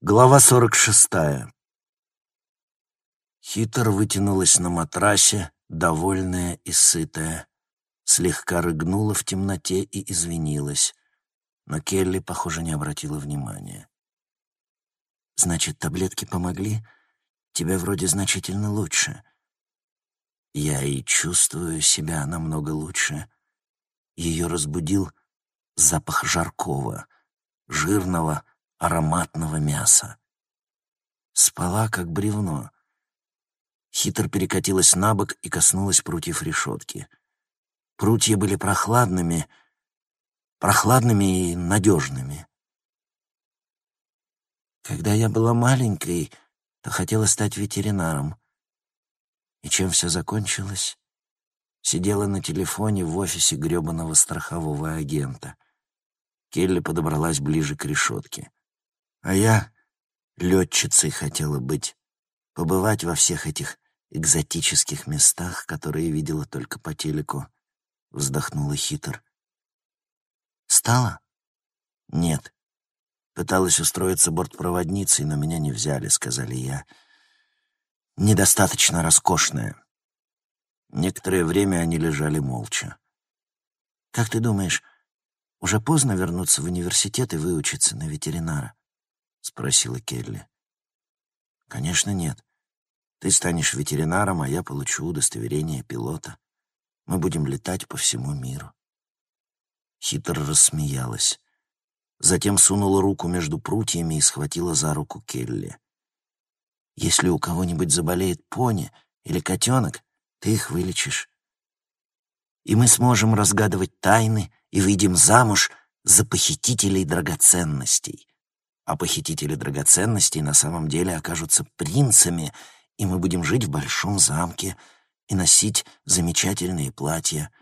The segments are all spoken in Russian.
Глава сорок шестая. Хитр вытянулась на матрасе, довольная и сытая. Слегка рыгнула в темноте и извинилась. Но Келли, похоже, не обратила внимания. «Значит, таблетки помогли? Тебе вроде значительно лучше». Я и чувствую себя намного лучше. Ее разбудил запах жаркого, жирного, ароматного мяса. Спала, как бревно. Хитр перекатилась на бок и коснулась прутьев решетки. Прутья были прохладными, прохладными и надежными. Когда я была маленькой, то хотела стать ветеринаром. И чем все закончилось? Сидела на телефоне в офисе гребаного страхового агента. Келли подобралась ближе к решетке. А я летчицей хотела быть, побывать во всех этих экзотических местах, которые видела только по телеку. Вздохнула хитр. Стала? Нет. Пыталась устроиться бортпроводницей, но меня не взяли, сказали я. Недостаточно роскошная. Некоторое время они лежали молча. «Как ты думаешь, уже поздно вернуться в университет и выучиться на ветеринара?» — спросила Келли. «Конечно нет. Ты станешь ветеринаром, а я получу удостоверение пилота. Мы будем летать по всему миру». Хитр рассмеялась. Затем сунула руку между прутьями и схватила за руку Келли. «Если у кого-нибудь заболеет пони или котенок, ты их вылечишь. И мы сможем разгадывать тайны и выйдем замуж за похитителей драгоценностей а похитители драгоценностей на самом деле окажутся принцами, и мы будем жить в большом замке и носить замечательные платья,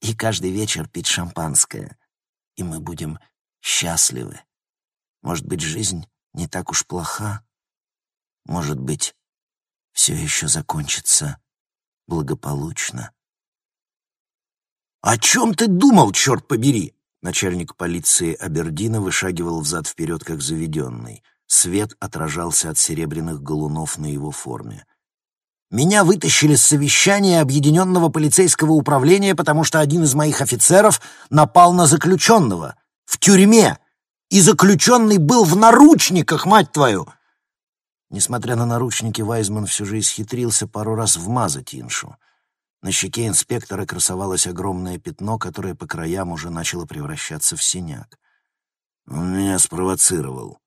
и каждый вечер пить шампанское, и мы будем счастливы. Может быть, жизнь не так уж плоха? Может быть, все еще закончится благополучно? «О чем ты думал, черт побери?» Начальник полиции Абердина вышагивал взад-вперед, как заведенный. Свет отражался от серебряных галунов на его форме. «Меня вытащили с совещания Объединенного полицейского управления, потому что один из моих офицеров напал на заключенного. В тюрьме! И заключенный был в наручниках, мать твою!» Несмотря на наручники, Вайзман все же исхитрился пару раз вмазать Иншу. На щеке инспектора красовалось огромное пятно, которое по краям уже начало превращаться в синяк. «Он меня спровоцировал».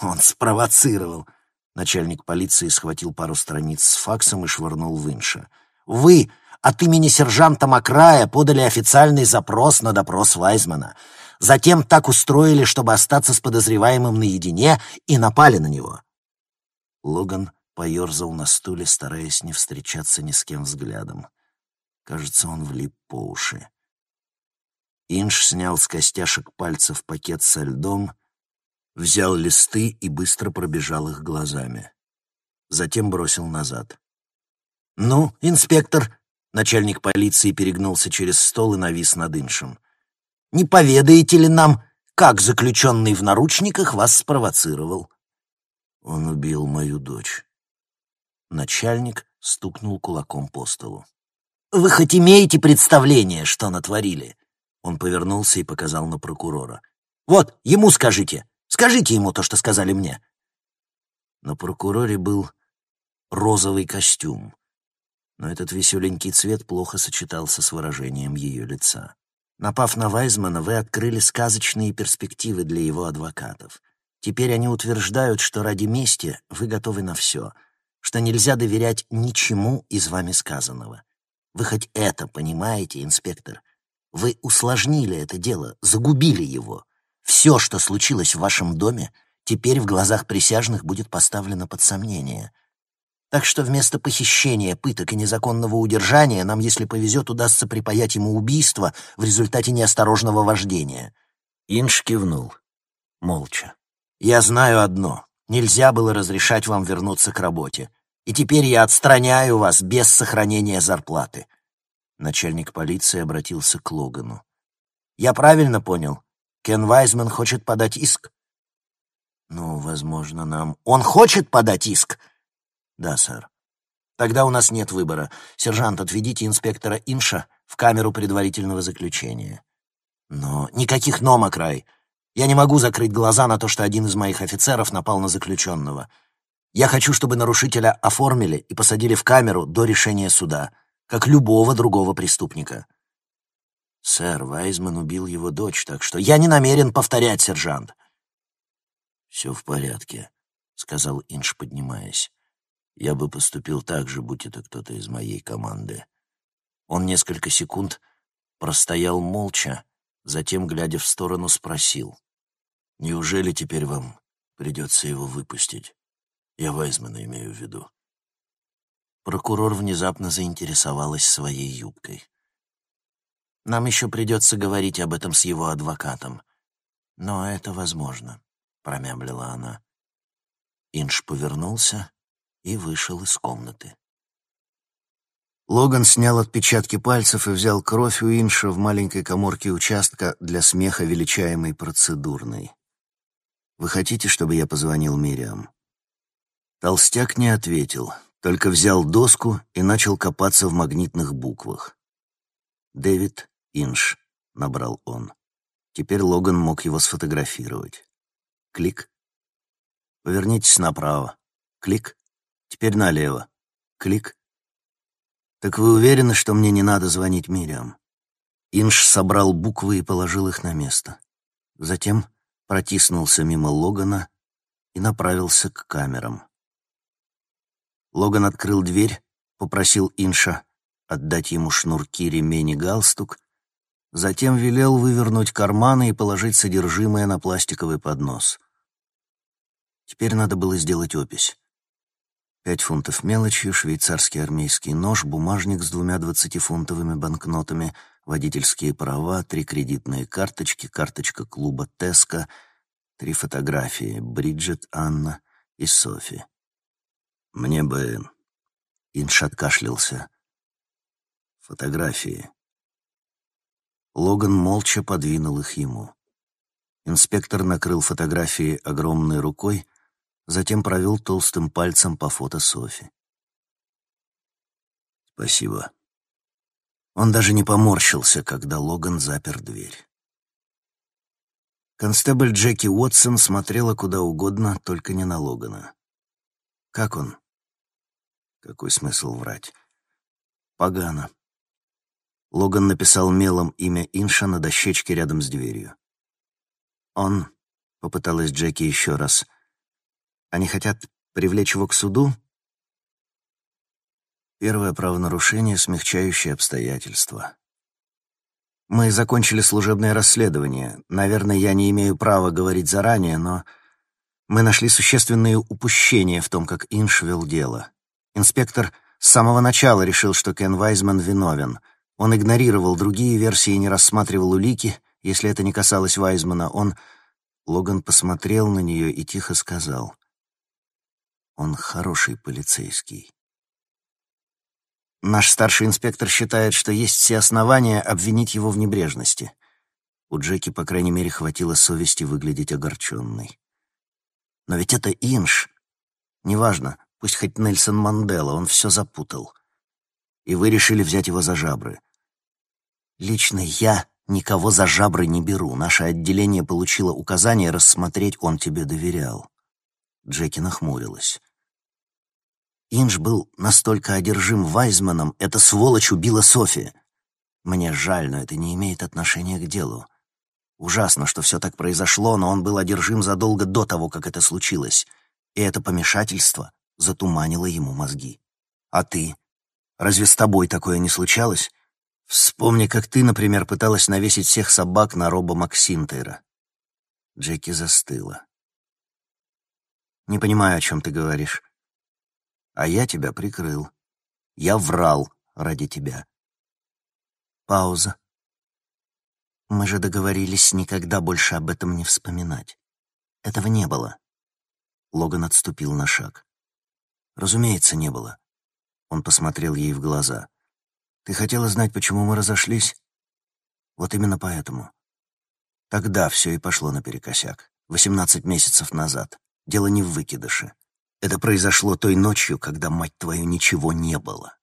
«Он спровоцировал!» Начальник полиции схватил пару страниц с факсом и швырнул в Инша. «Вы от имени сержанта Макрая подали официальный запрос на допрос Вайзмана. Затем так устроили, чтобы остаться с подозреваемым наедине, и напали на него». Логан поерзал на стуле, стараясь не встречаться ни с кем взглядом. Кажется, он влип по уши. Инш снял с костяшек пальцев пакет со льдом, взял листы и быстро пробежал их глазами. Затем бросил назад. «Ну, инспектор!» — начальник полиции перегнулся через стол и навис над Иншем. «Не поведаете ли нам, как заключенный в наручниках вас спровоцировал?» «Он убил мою дочь». Начальник стукнул кулаком по столу. Вы хоть имеете представление, что натворили?» Он повернулся и показал на прокурора. «Вот, ему скажите. Скажите ему то, что сказали мне». На прокуроре был розовый костюм, но этот веселенький цвет плохо сочетался с выражением ее лица. Напав на Вайзмана, вы открыли сказочные перспективы для его адвокатов. Теперь они утверждают, что ради мести вы готовы на все, что нельзя доверять ничему из вами сказанного. Вы хоть это понимаете, инспектор? Вы усложнили это дело, загубили его. Все, что случилось в вашем доме, теперь в глазах присяжных будет поставлено под сомнение. Так что вместо похищения, пыток и незаконного удержания нам, если повезет, удастся припаять ему убийство в результате неосторожного вождения». Инш кивнул. Молча. «Я знаю одно. Нельзя было разрешать вам вернуться к работе и теперь я отстраняю вас без сохранения зарплаты». Начальник полиции обратился к Логану. «Я правильно понял? Кен Вайзман хочет подать иск?» «Ну, возможно, нам... Он хочет подать иск? Да, сэр. Тогда у нас нет выбора. Сержант, отведите инспектора Инша в камеру предварительного заключения. Но никаких «но», Макрай. Я не могу закрыть глаза на то, что один из моих офицеров напал на заключенного. Я хочу, чтобы нарушителя оформили и посадили в камеру до решения суда, как любого другого преступника. Сэр, Вайзман убил его дочь, так что я не намерен повторять, сержант. Все в порядке, сказал Инш, поднимаясь. Я бы поступил так же, будь это кто-то из моей команды. Он несколько секунд простоял молча, затем, глядя в сторону, спросил. «Неужели теперь вам придется его выпустить? Я Вайзмана имею в виду». Прокурор внезапно заинтересовалась своей юбкой. «Нам еще придется говорить об этом с его адвокатом. Но это возможно», — промямлила она. Инш повернулся и вышел из комнаты. Логан снял отпечатки пальцев и взял кровь у Инша в маленькой коморке участка для смеха, величаемой процедурной. «Вы хотите, чтобы я позвонил Мириам?» Толстяк не ответил, только взял доску и начал копаться в магнитных буквах. «Дэвид Инш», — набрал он. Теперь Логан мог его сфотографировать. Клик. «Повернитесь направо». Клик. Теперь налево. Клик. «Так вы уверены, что мне не надо звонить Мириам?» Инш собрал буквы и положил их на место. Затем протиснулся мимо Логана и направился к камерам. Логан открыл дверь, попросил Инша отдать ему шнурки, ремень и галстук, затем велел вывернуть карманы и положить содержимое на пластиковый поднос. Теперь надо было сделать опись. Пять фунтов мелочью, швейцарский армейский нож, бумажник с двумя двадцатифунтовыми банкнотами, водительские права, три кредитные карточки, карточка клуба «Теска», три фотографии — Бриджит, Анна и Софи. «Мне бы...» — Инш откашлялся. «Фотографии». Логан молча подвинул их ему. Инспектор накрыл фотографии огромной рукой — затем провел толстым пальцем по фото Софи. «Спасибо». Он даже не поморщился, когда Логан запер дверь. Констебль Джеки Уотсон смотрела куда угодно, только не на Логана. «Как он?» «Какой смысл врать?» «Погано». Логан написал мелом имя Инша на дощечке рядом с дверью. «Он...» — попыталась Джеки еще раз — они хотят привлечь его к суду? Первое правонарушение, смягчающее обстоятельства. Мы закончили служебное расследование. Наверное, я не имею права говорить заранее, но мы нашли существенные упущения в том, как Инш вел дело. Инспектор с самого начала решил, что Кен Вайзман виновен. Он игнорировал другие версии и не рассматривал улики. Если это не касалось Вайзмана, он... Логан посмотрел на нее и тихо сказал. Он хороший полицейский. Наш старший инспектор считает, что есть все основания обвинить его в небрежности. У Джеки, по крайней мере, хватило совести выглядеть огорченной. Но ведь это Инш. Неважно, пусть хоть Нельсон Мандела, он все запутал. И вы решили взять его за жабры. Лично я никого за жабры не беру. Наше отделение получило указание рассмотреть, он тебе доверял. Джеки нахмурилась. Инж был настолько одержим Вайзманом, эта сволочь убила Софи. Мне жаль, но это не имеет отношения к делу. Ужасно, что все так произошло, но он был одержим задолго до того, как это случилось. И это помешательство затуманило ему мозги. А ты? Разве с тобой такое не случалось? Вспомни, как ты, например, пыталась навесить всех собак на Роба Максинтейра. Джеки застыла. «Не понимаю, о чем ты говоришь а я тебя прикрыл. Я врал ради тебя. Пауза. Мы же договорились никогда больше об этом не вспоминать. Этого не было. Логан отступил на шаг. Разумеется, не было. Он посмотрел ей в глаза. Ты хотела знать, почему мы разошлись? Вот именно поэтому. Тогда все и пошло наперекосяк. Восемнадцать месяцев назад. Дело не в выкидыше. Это произошло той ночью, когда, мать твою, ничего не было.